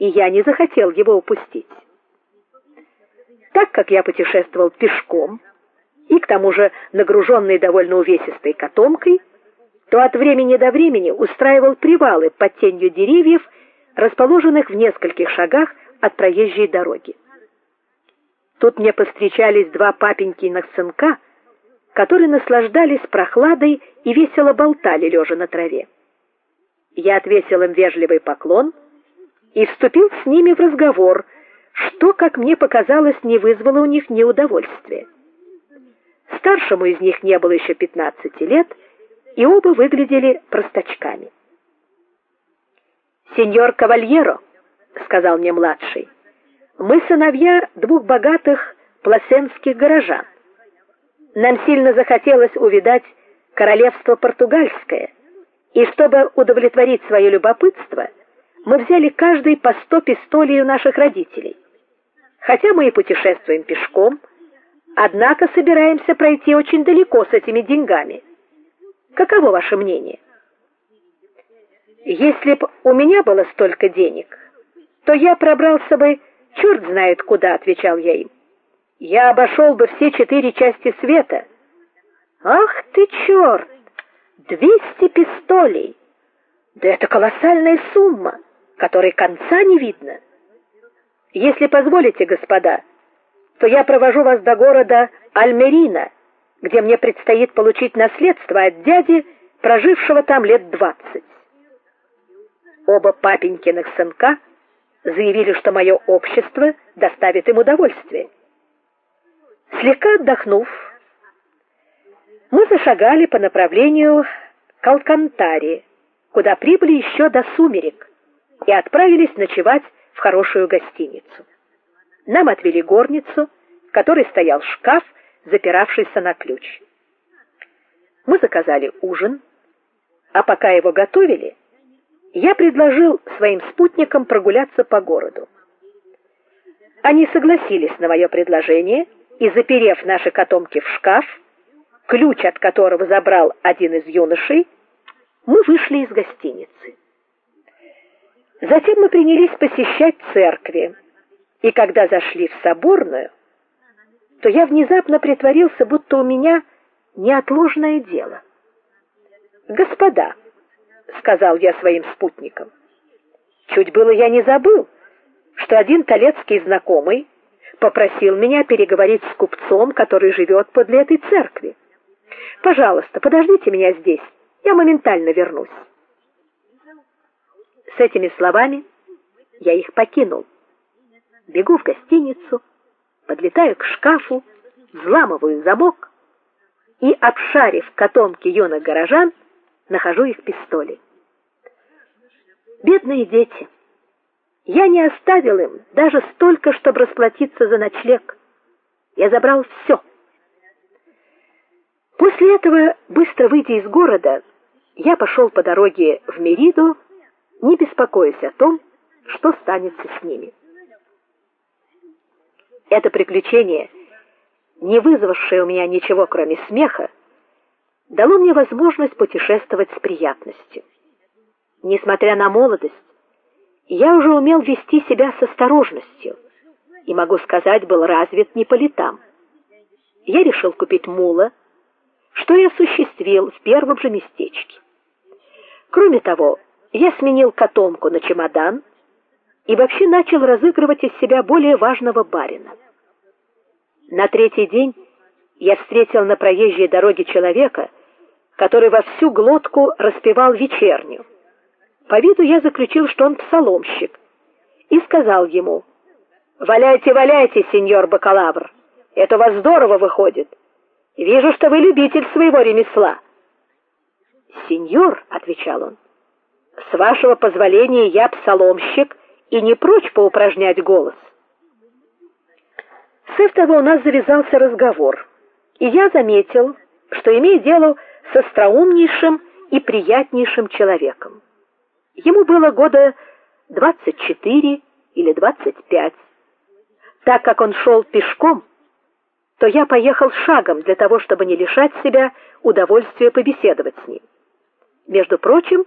и я не захотел его упустить. Так как я путешествовал пешком и к тому же нагруженный довольно увесистой котомкой, то от времени до времени устраивал привалы под тенью деревьев, расположенных в нескольких шагах от проезжей дороги. Тут мне повстречались два папенькиных сынка, которые наслаждались прохладой и весело болтали лежа на траве. Я отвесил им вежливый поклон и вступил с ними в разговор, что, как мне показалось, не вызвало у них неудовольствия. Старшему из них не было еще 15 лет, и оба выглядели простачками. "Сеньор Кавальеро", сказал мне младший. "Мы сыновья двух богатых пласенских горожан. Нам сильно захотелось увидать королевство португальское, и чтобы удовлетворить свое любопытство, мы взяли каждый по сто пистолей у наших родителей. Хотя мы и путешествуем пешком, однако собираемся пройти очень далеко с этими деньгами. Каково ваше мнение? Если б у меня было столько денег, то я пробрался бы черт знает куда, отвечал я им. Я обошел бы все четыре части света. Ах ты черт! Двести пистолей. Да это колоссальная сумма, которой конца не видно. Если позволите, господа, то я провожу вас до города Альмерина, где мне предстоит получить наследство от дяди, прожившего там лет двадцать. Оба папенькиных сынка заявили, что мое общество доставит им удовольствие. Слегка отдохнув, мы зашагали по направлению к Алкантаре, куда прибыли еще до сумерек и отправились ночевать в хорошую гостиницу. Нам отвели горницу, в которой стоял шкаф, запиравшийся на ключ. Мы заказали ужин, а пока его готовили, я предложил своим спутникам прогуляться по городу. Они согласились на мое предложение и, заперев наши котомки в шкаф, ключ от которого забрал один из юношей, мы вышли из гостиницы. Затем мы принялись посещать церкви, и когда зашли в соборную, то я внезапно притворился, будто у меня неотложное дело. "Господа", сказал я своим спутникам. Чуть было я не забыл, что один талецкий знакомый попросил меня переговорить с купцом, который живет подле этой церкви. Пожалуйста, подождите меня здесь. Я моментально вернусь. С этими словами я их покинул. Бегу в гостиницу, подлетаю к шкафу, взламываю замок и, обшарив котомки юных горожан, нахожу их пистоли. Бедные дети. Я не оставил им даже столько, чтобы расплатиться за ночлег. Я забрал все. После этого, быстро выйдя из города, я пошел по дороге в Мериду, не беспокоясь о том, что станется с ними. Это приключение, не вызвавшее у меня ничего, кроме смеха, дало мне возможность путешествовать с приятностью. Несмотря на молодость, я уже умел вести себя с осторожностью и, могу сказать, был развит не по летам. Я решил купить мула, что я осуществил в первом же местечке. Кроме того, я сменил котомку на чемодан и вообще начал разыгрывать из себя более важного барина. На третий день я встретил на проезжей дороге человека, который во всю глотку распевал вечерню. По виду я заключил, что он псаломщик, и сказал ему: "Валяйте, валяйте, сеньор бакалавр. Это у вас здорово выходит. Вижу, что вы любитель своего ремесла". "Сеньор", отвечал он. "С вашего позволения я псаломщик и не прочь поупражнять голос". С этого у нас завязался разговор, и я заметил, что имею дело с остроумнейшим и приятнейшим человеком. Ему было года двадцать четыре или двадцать пять. Так как он шел пешком, то я поехал шагом для того, чтобы не лишать себя удовольствия побеседовать с ним. Между прочим,